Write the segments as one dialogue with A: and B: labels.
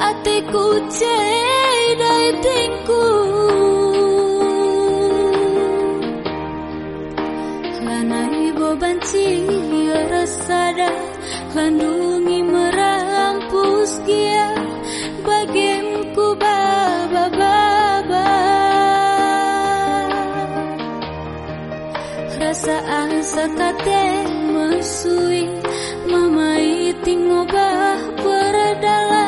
A: atiku cedai tingku Lanai bobanci resada Landungi merampus dia. Bagimku baba baba Rasa asa kate mesui itu tingobah berdalam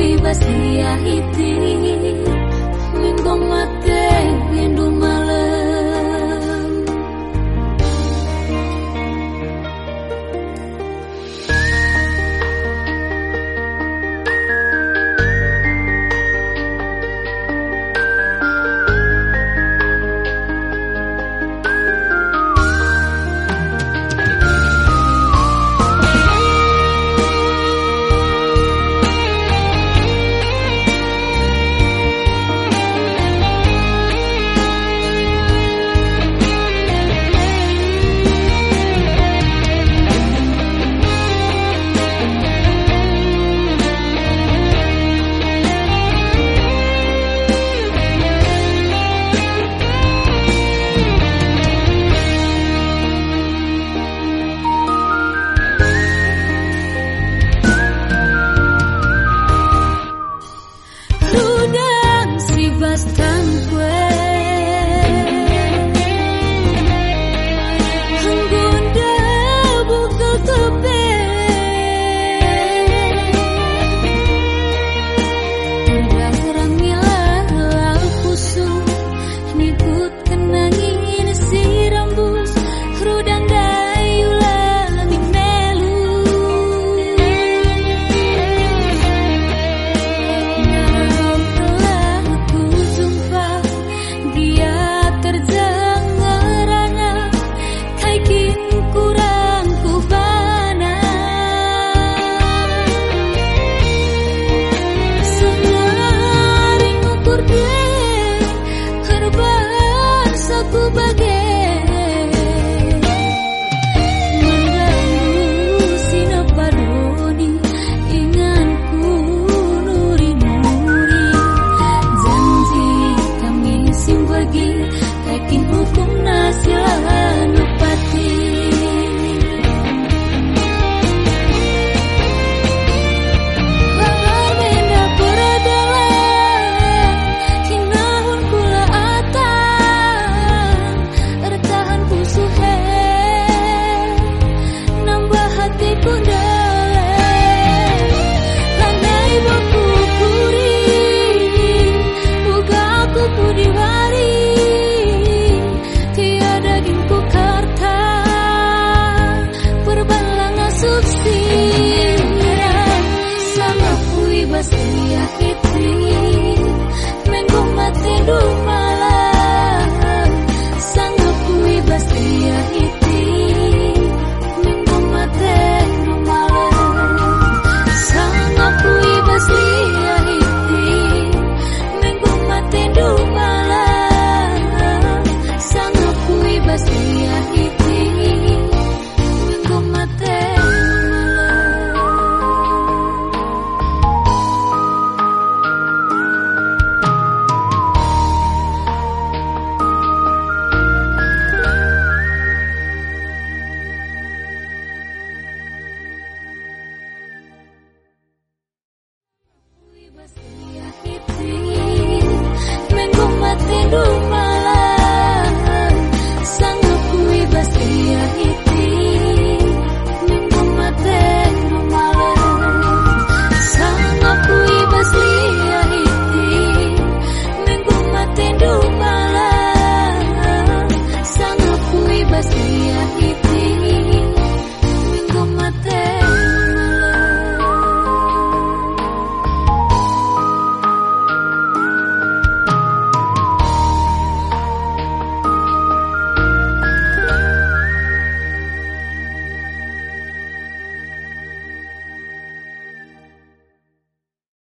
A: iba siya ahiti minha que te